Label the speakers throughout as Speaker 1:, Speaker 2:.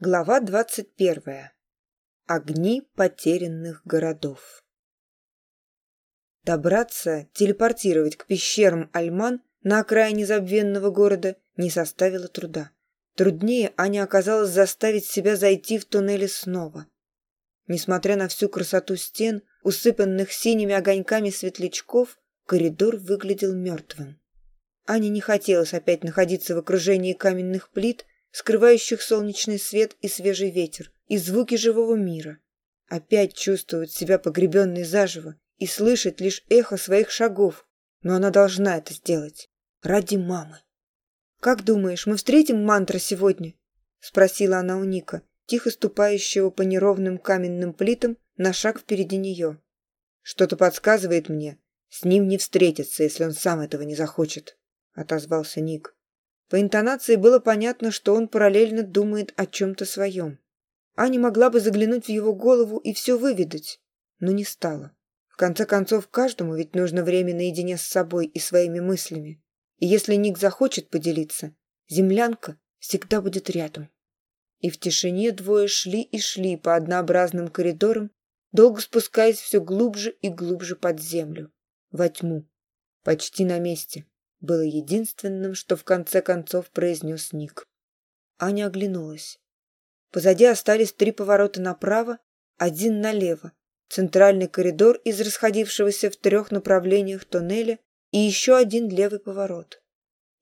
Speaker 1: Глава 21. Огни потерянных городов. Добраться, телепортировать к пещерам Альман на окраине забвенного города не составило труда. Труднее Аня оказалось заставить себя зайти в туннели снова. Несмотря на всю красоту стен, усыпанных синими огоньками светлячков, коридор выглядел мертвым. Ане не хотелось опять находиться в окружении каменных плит – скрывающих солнечный свет и свежий ветер, и звуки живого мира. Опять чувствует себя погребенной заживо и слышит лишь эхо своих шагов, но она должна это сделать. Ради мамы. «Как думаешь, мы встретим мантра сегодня?» – спросила она у Ника, тихо ступающего по неровным каменным плитам на шаг впереди нее. «Что-то подсказывает мне. С ним не встретиться, если он сам этого не захочет», – отозвался Ник. По интонации было понятно, что он параллельно думает о чем-то своем. Аня могла бы заглянуть в его голову и все выведать, но не стала. В конце концов, каждому ведь нужно время наедине с собой и своими мыслями. И если Ник захочет поделиться, землянка всегда будет рядом. И в тишине двое шли и шли по однообразным коридорам, долго спускаясь все глубже и глубже под землю, во тьму, почти на месте было единственным, что в конце концов произнес Ник. Аня оглянулась. Позади остались три поворота направо, один налево, центральный коридор из расходившегося в трех направлениях тоннеля и еще один левый поворот.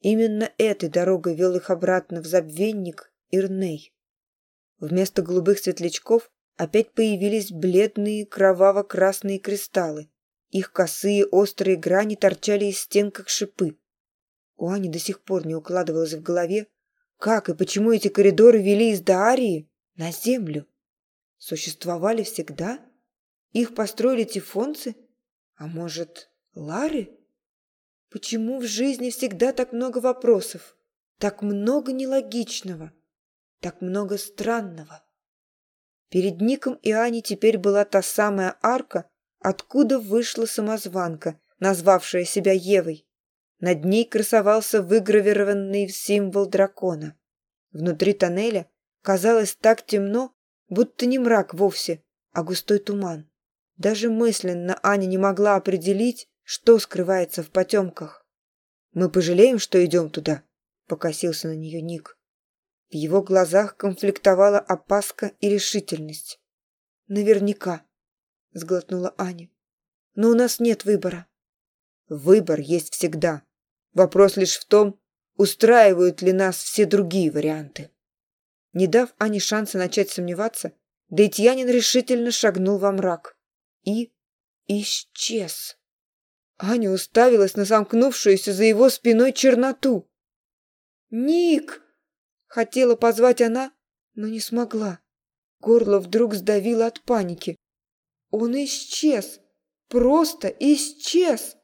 Speaker 1: Именно этой дорогой вел их обратно в забвенник Ирней. Вместо голубых светлячков опять появились бледные кроваво-красные кристаллы. Их косые острые грани торчали из стен, как шипы. У Ани до сих пор не укладывалось в голове, как и почему эти коридоры вели из Дарии на землю. Существовали всегда? Их построили тифонцы? А может, Лары? Почему в жизни всегда так много вопросов? Так много нелогичного? Так много странного? Перед Ником и Аней теперь была та самая арка, откуда вышла самозванка, назвавшая себя Евой. Над ней красовался выгравированный символ дракона. Внутри тоннеля казалось так темно, будто не мрак вовсе, а густой туман. Даже мысленно Аня не могла определить, что скрывается в потемках. «Мы пожалеем, что идем туда», — покосился на нее Ник. В его глазах конфликтовала опаска и решительность. «Наверняка», — сглотнула Аня. «Но у нас нет выбора». «Выбор есть всегда», Вопрос лишь в том, устраивают ли нас все другие варианты. Не дав Ане шанса начать сомневаться, Дейтьянин решительно шагнул во мрак и исчез. Аня уставилась на замкнувшуюся за его спиной черноту. «Ник!» — хотела позвать она, но не смогла. Горло вдруг сдавило от паники. Он исчез, просто исчез.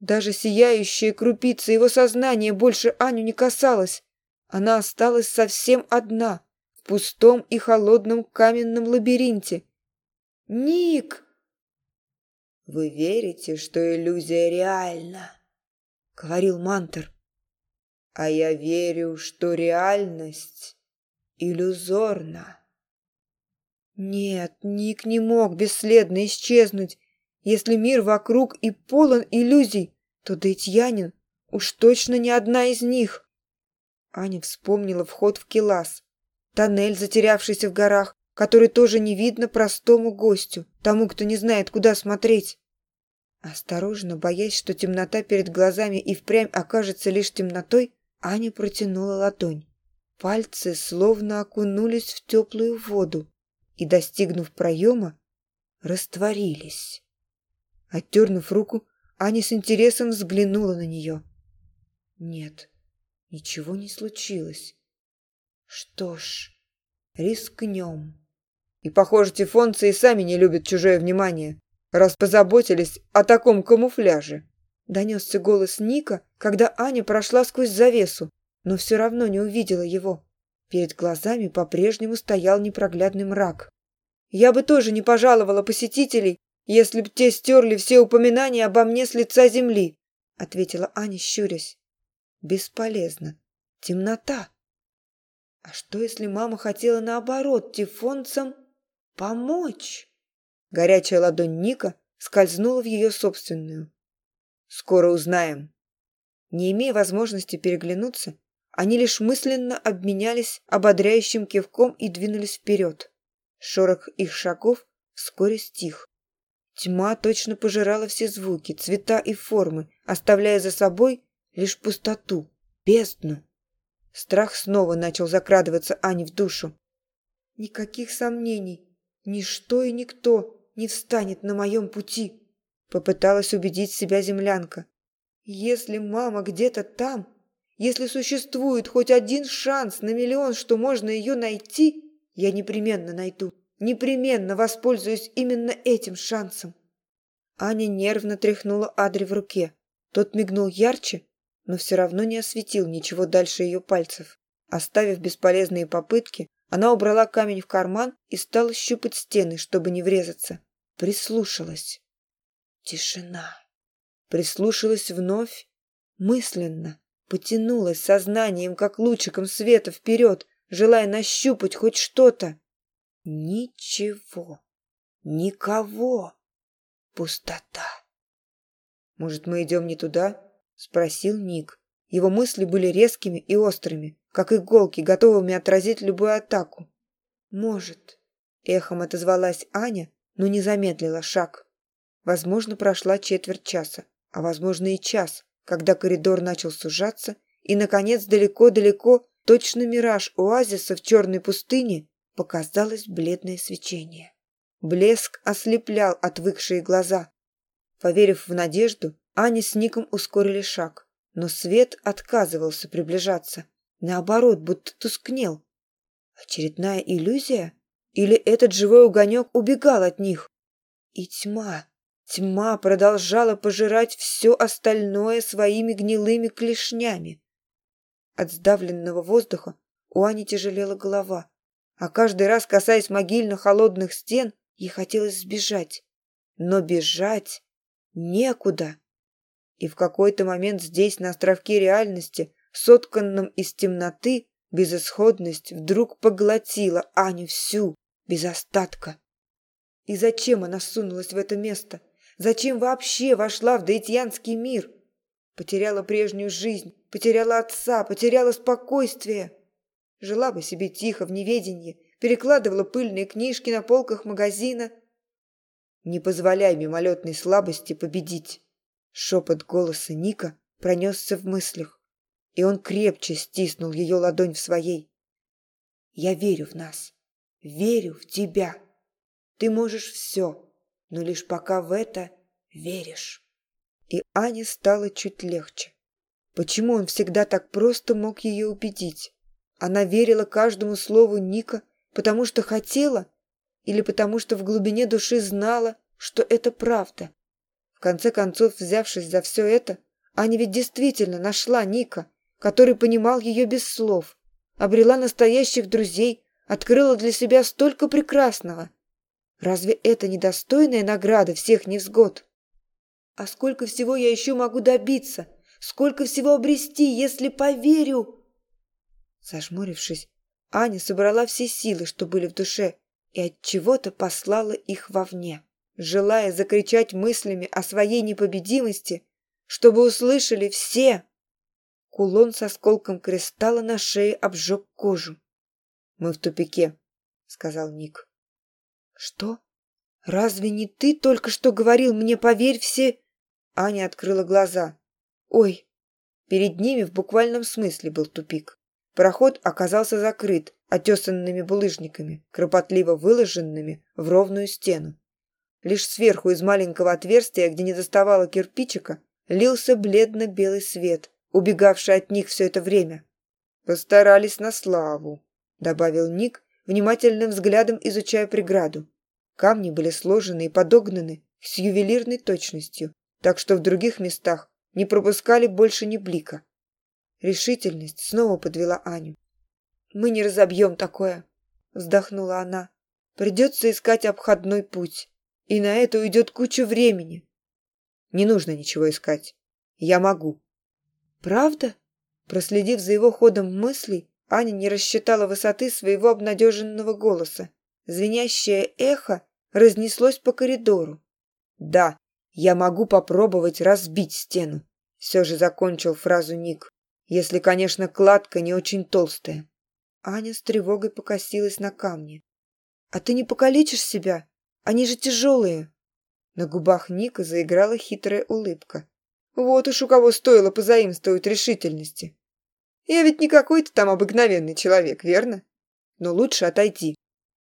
Speaker 1: Даже сияющая крупица его сознания больше Аню не касалась. Она осталась совсем одна, в пустом и холодном каменном лабиринте. «Ник!» «Вы верите, что иллюзия реальна?» — говорил Мантер. «А я верю, что реальность иллюзорна». Нет, Ник не мог бесследно исчезнуть. Если мир вокруг и полон иллюзий, то Дейтьянин уж точно не одна из них. Аня вспомнила вход в Келас, тоннель, затерявшийся в горах, который тоже не видно простому гостю, тому, кто не знает, куда смотреть. Осторожно, боясь, что темнота перед глазами и впрямь окажется лишь темнотой, Аня протянула ладонь. Пальцы словно окунулись в теплую воду и, достигнув проема, растворились. Оттернув руку, Аня с интересом взглянула на нее. Нет, ничего не случилось. Что ж, рискнем. И, похоже, тифонцы и сами не любят чужое внимание, раз позаботились о таком камуфляже. Донесся голос Ника, когда Аня прошла сквозь завесу, но все равно не увидела его. Перед глазами по-прежнему стоял непроглядный мрак. Я бы тоже не пожаловала посетителей, если б те стерли все упоминания обо мне с лица земли ответила аня щурясь. Бесполезно. Темнота. А что если мама хотела наоборот тифонцам помочь? Горячая ладонь ника скользнула в ее собственную. Скоро узнаем. Не имея возможности переглянуться они лишь мысленно обменялись ободряющим кивком и двинулись вперед. Шорох их шагов вскоре стих. Тьма точно пожирала все звуки, цвета и формы, оставляя за собой лишь пустоту, бездну. Страх снова начал закрадываться Ане в душу. «Никаких сомнений. Ничто и никто не встанет на моем пути», — попыталась убедить себя землянка. «Если мама где-то там, если существует хоть один шанс на миллион, что можно ее найти, я непременно найду» непременно воспользуюсь именно этим шансом. Аня нервно тряхнула Адри в руке. Тот мигнул ярче, но все равно не осветил ничего дальше ее пальцев. Оставив бесполезные попытки, она убрала камень в карман и стала щупать стены, чтобы не врезаться. Прислушалась. Тишина. Прислушалась вновь, мысленно. Потянулась сознанием, как лучиком света вперед, желая нащупать хоть что-то. Ничего, никого, пустота. «Может, мы идем не туда?» — спросил Ник. Его мысли были резкими и острыми, как иголки, готовыми отразить любую атаку. «Может», — эхом отозвалась Аня, но не замедлила шаг. Возможно, прошла четверть часа, а возможно и час, когда коридор начал сужаться, и, наконец, далеко-далеко, точно мираж оазиса в черной пустыне, показалось бледное свечение. Блеск ослеплял отвыкшие глаза. Поверив в надежду, Аня с Ником ускорили шаг, но свет отказывался приближаться. Наоборот, будто тускнел. Очередная иллюзия? Или этот живой угонек убегал от них? И тьма, тьма продолжала пожирать все остальное своими гнилыми клешнями. От сдавленного воздуха у Ани тяжелела голова – а каждый раз, касаясь могильно холодных стен, ей хотелось сбежать. Но бежать некуда. И в какой-то момент здесь, на островке реальности, сотканном из темноты, безысходность вдруг поглотила Аню всю, без остатка. И зачем она сунулась в это место? Зачем вообще вошла в даитянский мир? Потеряла прежнюю жизнь, потеряла отца, потеряла спокойствие. Жила бы себе тихо, в неведении, перекладывала пыльные книжки на полках магазина. «Не позволяй мимолетной слабости победить!» Шепот голоса Ника пронесся в мыслях, и он крепче стиснул ее ладонь в своей. «Я верю в нас, верю в тебя. Ты можешь все, но лишь пока в это веришь». И Ане стало чуть легче. Почему он всегда так просто мог ее убедить? Она верила каждому слову Ника, потому что хотела или потому что в глубине души знала, что это правда. В конце концов, взявшись за все это, Аня ведь действительно нашла Ника, который понимал ее без слов, обрела настоящих друзей, открыла для себя столько прекрасного. Разве это недостойная награда всех невзгод? А сколько всего я еще могу добиться, сколько всего обрести, если поверю? Зажмурившись, Аня собрала все силы, что были в душе, и от чего-то послала их вовне, желая закричать мыслями о своей непобедимости, чтобы услышали все. Кулон со осколком кристалла на шее обжег кожу. «Мы в тупике», — сказал Ник. «Что? Разве не ты только что говорил мне, поверь все...» Аня открыла глаза. «Ой!» Перед ними в буквальном смысле был тупик. Проход оказался закрыт отесанными булыжниками, кропотливо выложенными в ровную стену. Лишь сверху из маленького отверстия, где не доставало кирпичика, лился бледно-белый свет, убегавший от них все это время. «Постарались на славу», — добавил Ник, внимательным взглядом изучая преграду. Камни были сложены и подогнаны с ювелирной точностью, так что в других местах не пропускали больше ни блика решительность снова подвела Аню. «Мы не разобьем такое», — вздохнула она. «Придется искать обходной путь, и на это уйдет куча времени». «Не нужно ничего искать. Я могу». «Правда?» Проследив за его ходом мыслей, Аня не рассчитала высоты своего обнадеженного голоса. Звенящее эхо разнеслось по коридору. «Да, я могу попробовать разбить стену», — все же закончил фразу Ник. Если, конечно, кладка не очень толстая. Аня с тревогой покосилась на камни. «А ты не покалечишь себя? Они же тяжелые!» На губах Ника заиграла хитрая улыбка. «Вот уж у кого стоило позаимствовать решительности. Я ведь не какой-то там обыкновенный человек, верно? Но лучше отойди».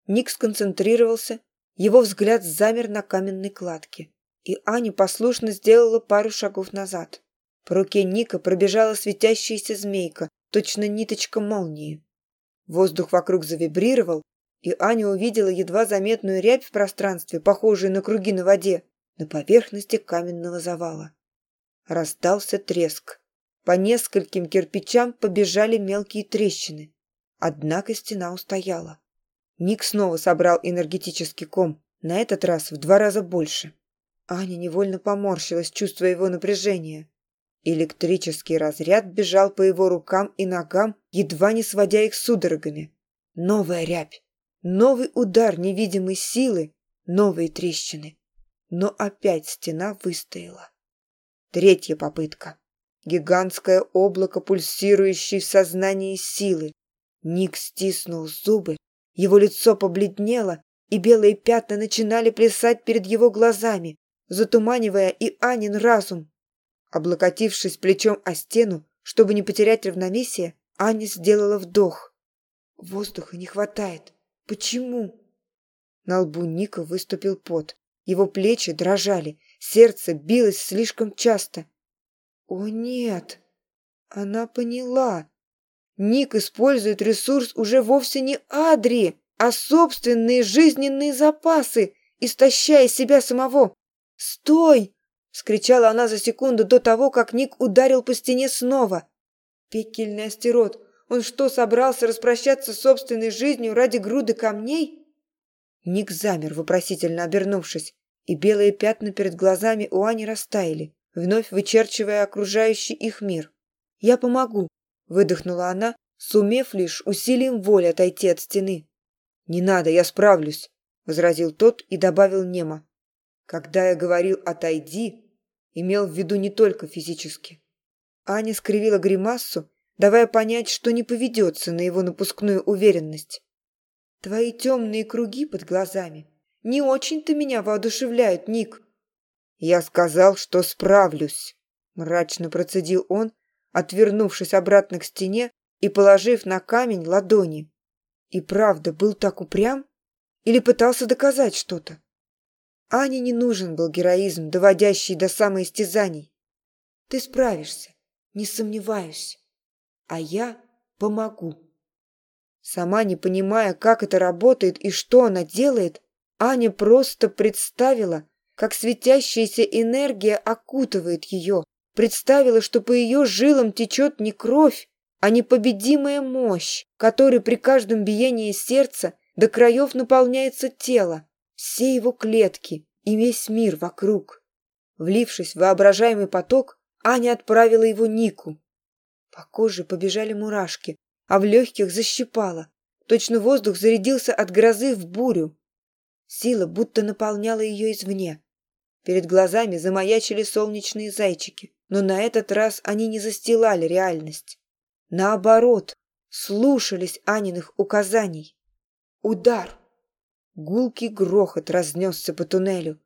Speaker 1: Ник сконцентрировался, его взгляд замер на каменной кладке, и Аня послушно сделала пару шагов назад. По руке Ника пробежала светящаяся змейка, точно ниточка молнии. Воздух вокруг завибрировал, и Аня увидела едва заметную рябь в пространстве, похожую на круги на воде, на поверхности каменного завала. Раздался треск. По нескольким кирпичам побежали мелкие трещины. Однако стена устояла. Ник снова собрал энергетический ком, на этот раз в два раза больше. Аня невольно поморщилась, чувствуя его напряжение. Электрический разряд бежал по его рукам и ногам, едва не сводя их судорогами. Новая рябь, новый удар невидимой силы, новые трещины. Но опять стена выстояла. Третья попытка. Гигантское облако пульсирующей в сознании силы. Ник стиснул зубы, его лицо побледнело, и белые пятна начинали плясать перед его глазами, затуманивая и Анин разум. Облокотившись плечом о стену, чтобы не потерять равновесие, Аня сделала вдох. Воздуха не хватает. Почему? На лбу Ника выступил пот. Его плечи дрожали, сердце билось слишком часто. О нет! Она поняла. Ник использует ресурс уже вовсе не Адри, а собственные жизненные запасы, истощая себя самого. «Стой!» Вскричала она за секунду до того, как Ник ударил по стене снова. Пекельный астерот. Он что, собрался распрощаться с собственной жизнью ради груды камней? Ник замер, вопросительно обернувшись, и белые пятна перед глазами у Ани растаяли, вновь вычерчивая окружающий их мир. «Я помогу», — выдохнула она, сумев лишь усилием воли отойти от стены. «Не надо, я справлюсь», — возразил тот и добавил немо. Когда я говорил «отойди», имел в виду не только физически. Аня скривила гримассу, давая понять, что не поведется на его напускную уверенность. «Твои темные круги под глазами не очень-то меня воодушевляют, Ник». «Я сказал, что справлюсь», — мрачно процедил он, отвернувшись обратно к стене и положив на камень ладони. И правда, был так упрям? Или пытался доказать что-то? Ане не нужен был героизм, доводящий до самоистязаний. Ты справишься, не сомневаюсь. А я помогу. Сама не понимая, как это работает и что она делает, Аня просто представила, как светящаяся энергия окутывает ее, представила, что по ее жилам течет не кровь, а непобедимая мощь, которой при каждом биении сердца до краев наполняется тело все его клетки и весь мир вокруг. Влившись в воображаемый поток, Аня отправила его Нику. По коже побежали мурашки, а в легких защипало. Точно воздух зарядился от грозы в бурю. Сила будто наполняла ее извне. Перед глазами замаячили солнечные зайчики, но на этот раз они не застилали реальность. Наоборот, слушались Аниных указаний. Удар! Гулкий грохот разнесся по туннелю.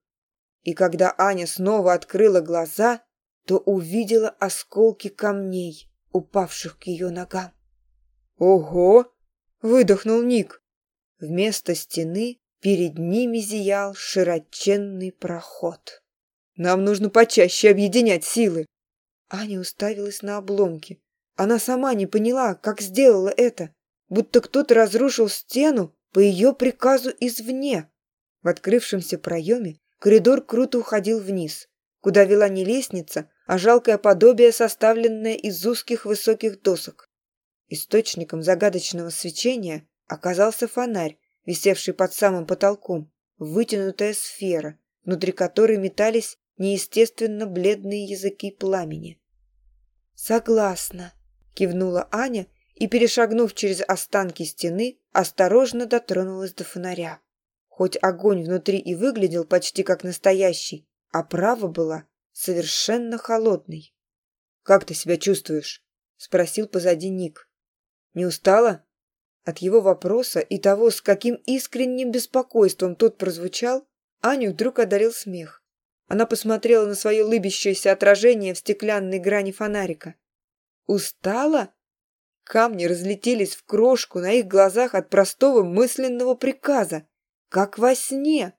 Speaker 1: И когда Аня снова открыла глаза, то увидела осколки камней, упавших к ее ногам. «Ого!» — выдохнул Ник. Вместо стены перед ними зиял широченный проход. «Нам нужно почаще объединять силы!» Аня уставилась на обломки. Она сама не поняла, как сделала это, будто кто-то разрушил стену по ее приказу извне. В открывшемся проеме коридор круто уходил вниз, куда вела не лестница, а жалкое подобие, составленное из узких высоких досок. Источником загадочного свечения оказался фонарь, висевший под самым потолком, вытянутая сфера, внутри которой метались неестественно бледные языки пламени. «Согласна», — кивнула Аня и, перешагнув через останки стены, осторожно дотронулась до фонаря. Хоть огонь внутри и выглядел почти как настоящий, а право была совершенно холодной. «Как ты себя чувствуешь?» — спросил позади Ник. «Не устала?» От его вопроса и того, с каким искренним беспокойством тот прозвучал, Аню вдруг одарил смех. Она посмотрела на свое лыбящееся отражение в стеклянной грани фонарика. «Устала?» Камни разлетелись в крошку на их глазах от простого мысленного приказа. Как во сне,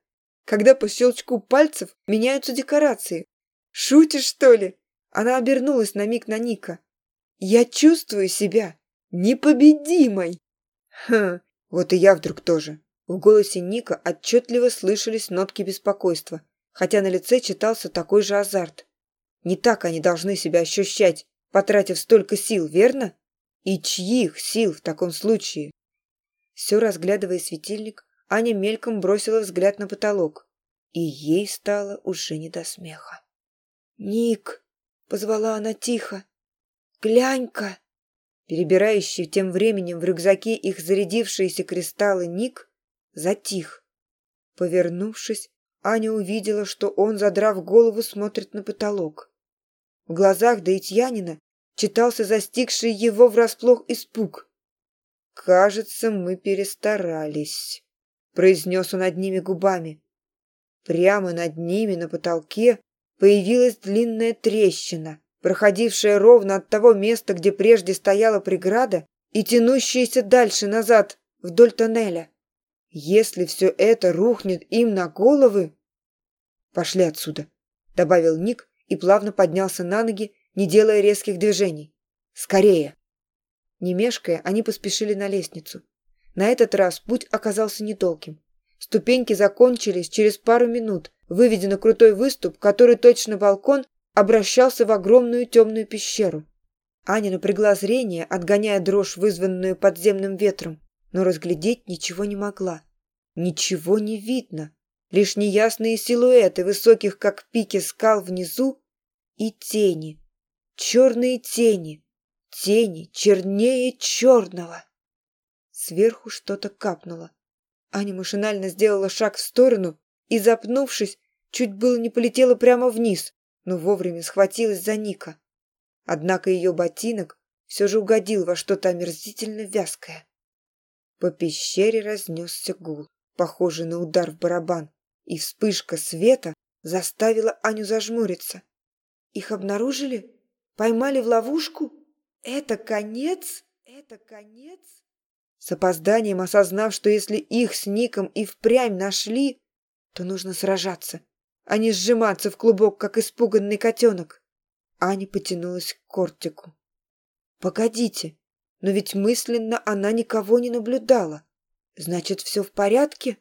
Speaker 1: когда по щелчку пальцев меняются декорации. «Шутишь, что ли?» Она обернулась на миг на Ника. «Я чувствую себя непобедимой!» «Хм, вот и я вдруг тоже!» В голосе Ника отчетливо слышались нотки беспокойства, хотя на лице читался такой же азарт. «Не так они должны себя ощущать, потратив столько сил, верно?» И чьих сил в таком случае? Все разглядывая светильник, Аня мельком бросила взгляд на потолок, и ей стало уже не до смеха. «Ник!» — позвала она тихо. «Глянь-ка!» Перебирающий тем временем в рюкзаке их зарядившиеся кристаллы Ник затих. Повернувшись, Аня увидела, что он, задрав голову, смотрит на потолок. В глазах Даитьянина читался застигший его врасплох испуг. «Кажется, мы перестарались», — произнес он одними губами. Прямо над ними на потолке появилась длинная трещина, проходившая ровно от того места, где прежде стояла преграда, и тянущаяся дальше назад, вдоль тоннеля. Если все это рухнет им на головы... «Пошли отсюда», — добавил Ник и плавно поднялся на ноги, не делая резких движений. Скорее!» Не мешкая, они поспешили на лестницу. На этот раз путь оказался недолгим. Ступеньки закончились через пару минут, выведя на крутой выступ, который точно балкон обращался в огромную темную пещеру. Аня напрягла зрение, отгоняя дрожь, вызванную подземным ветром, но разглядеть ничего не могла. Ничего не видно. Лишь неясные силуэты высоких, как пики, скал внизу и тени – черные тени, тени чернее черного. Сверху что-то капнуло. Аня машинально сделала шаг в сторону и, запнувшись, чуть было не полетела прямо вниз, но вовремя схватилась за Ника. Однако ее ботинок все же угодил во что-то омерзительно вязкое. По пещере разнесся гул, похожий на удар в барабан, и вспышка света заставила Аню зажмуриться. «Их обнаружили?» Поймали в ловушку? Это конец? Это конец? С опозданием осознав, что если их с Ником и впрямь нашли, то нужно сражаться, а не сжиматься в клубок, как испуганный котенок. Аня потянулась к кортику. «Погодите, но ведь мысленно она никого не наблюдала. Значит, все в порядке?»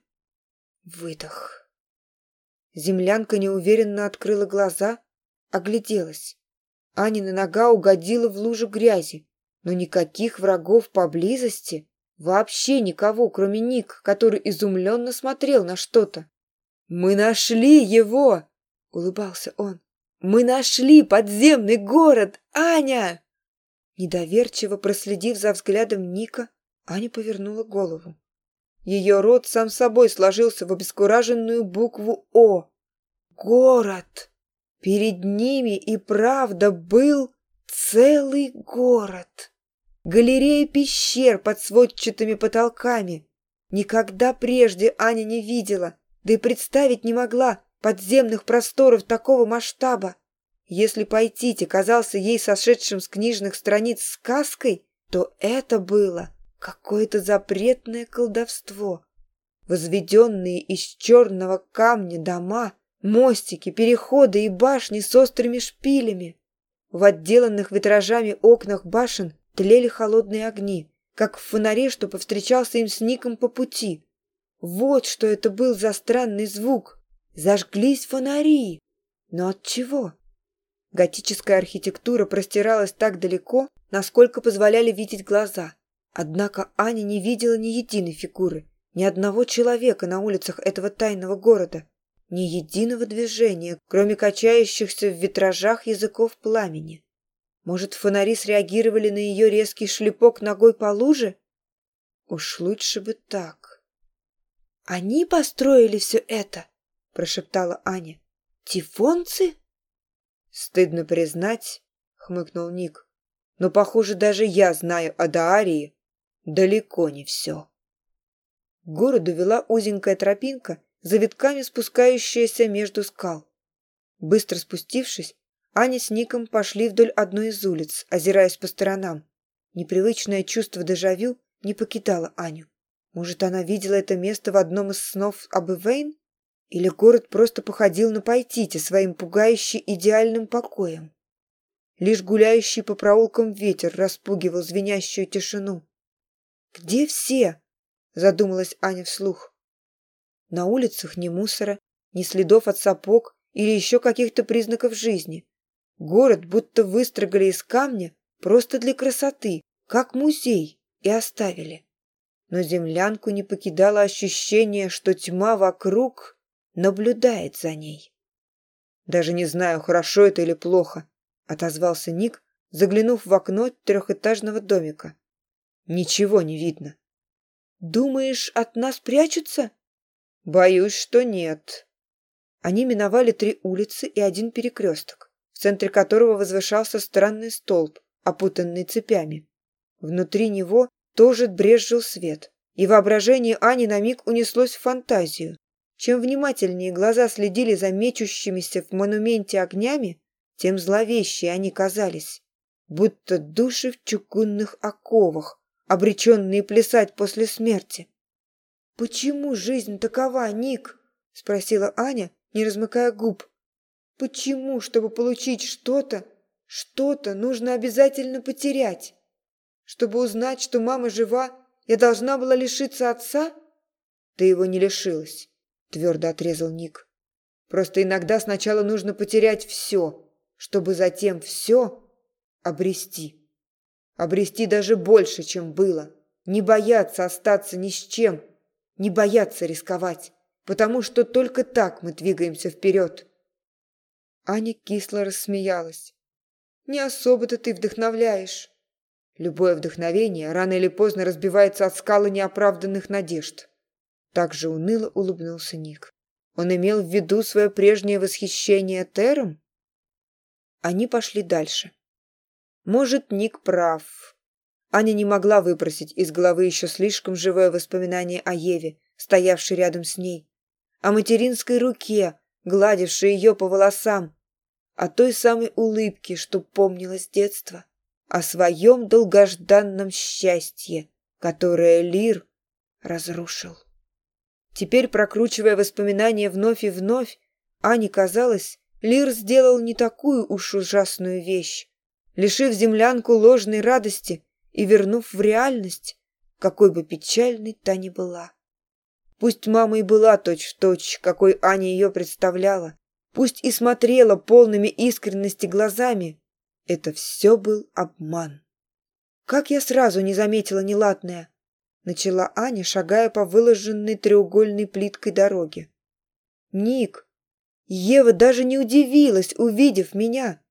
Speaker 1: Выдох. Землянка неуверенно открыла глаза, огляделась. Анина нога угодила в лужу грязи, но никаких врагов поблизости, вообще никого, кроме Ник, который изумленно смотрел на что-то. «Мы нашли его!» — улыбался он. «Мы нашли подземный город, Аня!» Недоверчиво проследив за взглядом Ника, Аня повернула голову. Ее рот сам собой сложился в обескураженную букву «О». «Город!» Перед ними и правда был целый город. Галерея пещер под сводчатыми потолками. Никогда прежде Аня не видела, да и представить не могла подземных просторов такого масштаба. Если Пайтити казался ей сошедшим с книжных страниц сказкой, то это было какое-то запретное колдовство. Возведенные из черного камня дома — мостики, переходы и башни с острыми шпилями. В отделанных витражами окнах башен тлели холодные огни, как в фонаре, что повстречался им с Ником по пути. Вот что это был за странный звук. Зажглись фонари. Но от чего? Готическая архитектура простиралась так далеко, насколько позволяли видеть глаза. Однако Аня не видела ни единой фигуры, ни одного человека на улицах этого тайного города – ни единого движения, кроме качающихся в витражах языков пламени. Может, фонари среагировали на ее резкий шлепок ногой по луже? Уж лучше бы так. «Они построили все это!» – прошептала Аня. «Тифонцы?» «Стыдно признать», – хмыкнул Ник. «Но, похоже, даже я знаю о Даарии далеко не все». К городу вела узенькая тропинка, за завитками спускающиеся между скал. Быстро спустившись, Аня с Ником пошли вдоль одной из улиц, озираясь по сторонам. Непривычное чувство дежавю не покидало Аню. Может, она видела это место в одном из снов об Ивейн? Или город просто походил на Пайтите своим пугающе идеальным покоем? Лишь гуляющий по проулкам ветер распугивал звенящую тишину. «Где все?» – задумалась Аня вслух. На улицах ни мусора, ни следов от сапог или еще каких-то признаков жизни. Город будто выстрогали из камня просто для красоты, как музей, и оставили. Но землянку не покидало ощущение, что тьма вокруг наблюдает за ней. «Даже не знаю, хорошо это или плохо», — отозвался Ник, заглянув в окно трехэтажного домика. «Ничего не видно». «Думаешь, от нас прячутся?» Боюсь, что нет. Они миновали три улицы и один перекресток, в центре которого возвышался странный столб, опутанный цепями. Внутри него тоже брезжил свет, и воображение Ани на миг унеслось в фантазию. Чем внимательнее глаза следили за мечущимися в монументе огнями, тем зловещие они казались, будто души в чугунных оковах, обреченные плясать после смерти почему жизнь такова ник спросила аня не размыкая губ. Почему чтобы получить что то что то нужно обязательно потерять? Чтобы узнать что мама жива я должна была лишиться отца? Ты его не лишилась твердо отрезал ник. Просто иногда сначала нужно потерять все чтобы затем все обрести. Обрести даже больше чем было. Не бояться остаться ни с чем не бояться рисковать, потому что только так мы двигаемся вперед. Аня кисло рассмеялась. «Не особо-то ты вдохновляешь». Любое вдохновение рано или поздно разбивается от скалы неоправданных надежд. Так же уныло улыбнулся Ник. Он имел в виду свое прежнее восхищение Тером? Они пошли дальше. Может, Ник прав, Аня не могла выбросить из головы еще слишком живое воспоминание о Еве, стоявшей рядом с ней, о материнской руке, гладившей ее по волосам, о той самой улыбке, что помнила с детства, о своем долгожданном счастье, которое Лир разрушил. Теперь, прокручивая воспоминания вновь и вновь, Ане казалось, Лир сделал не такую уж ужасную вещь. Лишив землянку ложной радости, и вернув в реальность, какой бы печальной та ни была. Пусть мама и была точь-в-точь, точь, какой Аня ее представляла, пусть и смотрела полными искренности глазами, это все был обман. Как я сразу не заметила неладное, начала Аня, шагая по выложенной треугольной плиткой дороге. Ник! Ева даже не удивилась, увидев меня.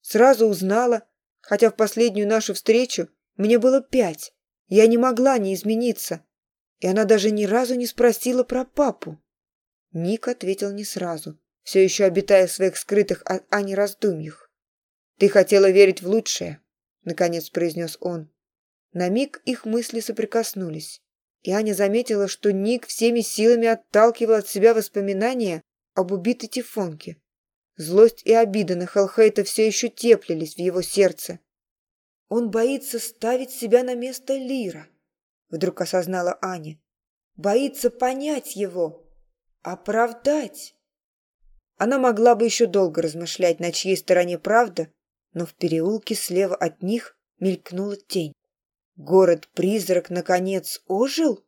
Speaker 1: Сразу узнала, хотя в последнюю нашу встречу мне было пять. Я не могла не измениться. И она даже ни разу не спросила про папу. Ник ответил не сразу, все еще обитая в своих скрытых а, а не раздумьях. «Ты хотела верить в лучшее», — наконец произнес он. На миг их мысли соприкоснулись, и Аня заметила, что Ник всеми силами отталкивал от себя воспоминания об убитой Тифонке. Злость и обида на Хелхейта все еще теплились в его сердце. Он боится ставить себя на место Лира, вдруг осознала Аня. Боится понять его, оправдать. Она могла бы еще долго размышлять, на чьей стороне правда, но в переулке слева от них мелькнула тень. Город-призрак, наконец, ожил?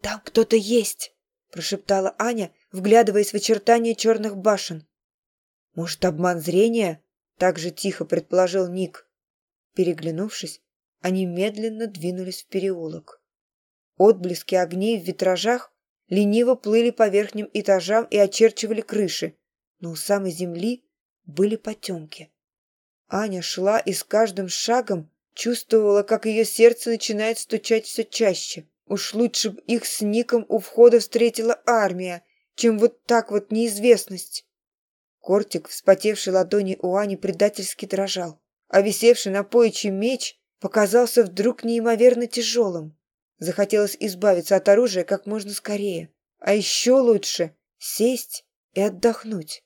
Speaker 1: «Там кто-то есть!» – прошептала Аня, вглядываясь в очертания черных башен. «Может, обман зрения?» – так же тихо предположил Ник. Переглянувшись, они медленно двинулись в переулок. Отблески огней в витражах лениво плыли по верхним этажам и очерчивали крыши, но у самой земли были потемки. Аня шла и с каждым шагом чувствовала, как ее сердце начинает стучать все чаще. Уж лучше бы их с Ником у входа встретила армия, чем вот так вот неизвестность. Кортик, вспотевший ладони у Ани, предательски дрожал а висевший на поясе меч показался вдруг неимоверно тяжелым. Захотелось избавиться от оружия как можно скорее, а еще лучше сесть и отдохнуть.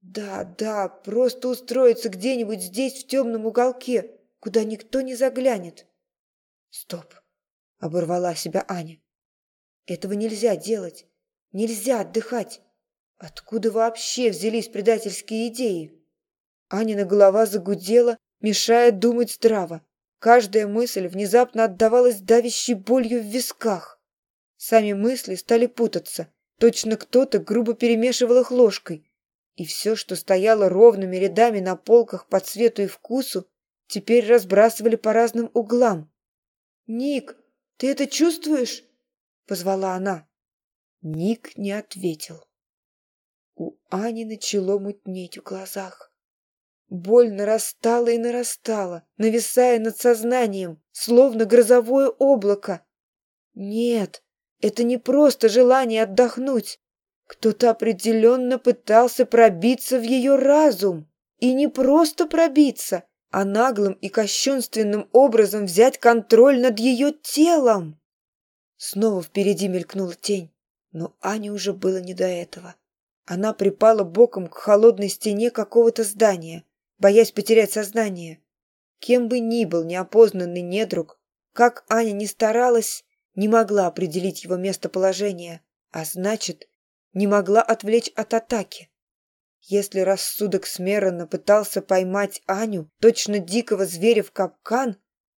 Speaker 1: Да, да, просто устроиться где-нибудь здесь, в темном уголке, куда никто не заглянет. Стоп, оборвала себя Аня. Этого нельзя делать, нельзя отдыхать. Откуда вообще взялись предательские идеи? Анина голова загудела, мешая думать здраво. Каждая мысль внезапно отдавалась давящей болью в висках. Сами мысли стали путаться. Точно кто-то грубо перемешивал их ложкой. И все, что стояло ровными рядами на полках по цвету и вкусу, теперь разбрасывали по разным углам. «Ник, ты это чувствуешь?» — позвала она. Ник не ответил. У Ани начало мутнеть в глазах. Боль нарастала и нарастала, нависая над сознанием, словно грозовое облако. Нет, это не просто желание отдохнуть. Кто-то определенно пытался пробиться в ее разум. И не просто пробиться, а наглым и кощунственным образом взять контроль над ее телом. Снова впереди мелькнула тень, но Ане уже было не до этого. Она припала боком к холодной стене какого-то здания боясь потерять сознание. Кем бы ни был неопознанный недруг, как Аня не старалась, не могла определить его местоположение, а значит, не могла отвлечь от атаки. Если рассудок смеренно пытался поймать Аню, точно дикого зверя в капкан,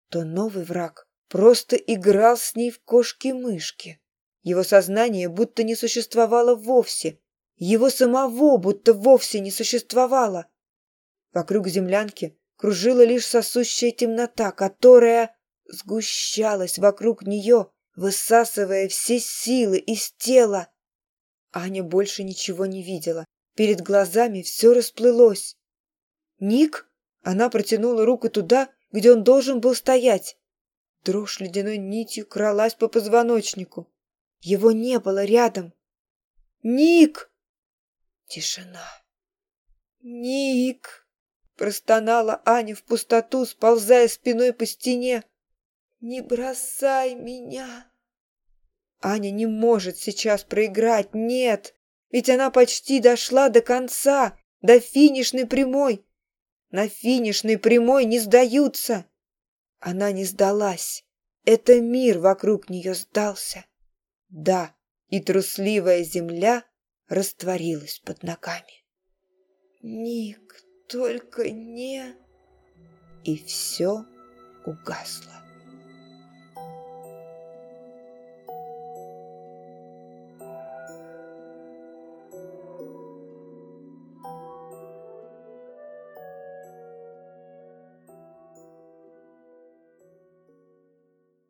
Speaker 1: то новый враг просто играл с ней в кошки-мышки. Его сознание будто не существовало вовсе, его самого будто вовсе не существовало. Вокруг землянки кружила лишь сосущая темнота, которая сгущалась вокруг нее, высасывая все силы из тела. Аня больше ничего не видела. Перед глазами все расплылось. «Ник?» Она протянула руку туда, где он должен был стоять. Дрожь ледяной нитью кралась по позвоночнику. Его не было рядом. «Ник!» Тишина. «Ник!» простонала Аня в пустоту, сползая спиной по стене. «Не бросай меня!» Аня не может сейчас проиграть, нет, ведь она почти дошла до конца, до финишной прямой. На финишной прямой не сдаются. Она не сдалась. Это мир вокруг нее сдался. Да, и трусливая земля растворилась под ногами. Ник, только не... И все угасло.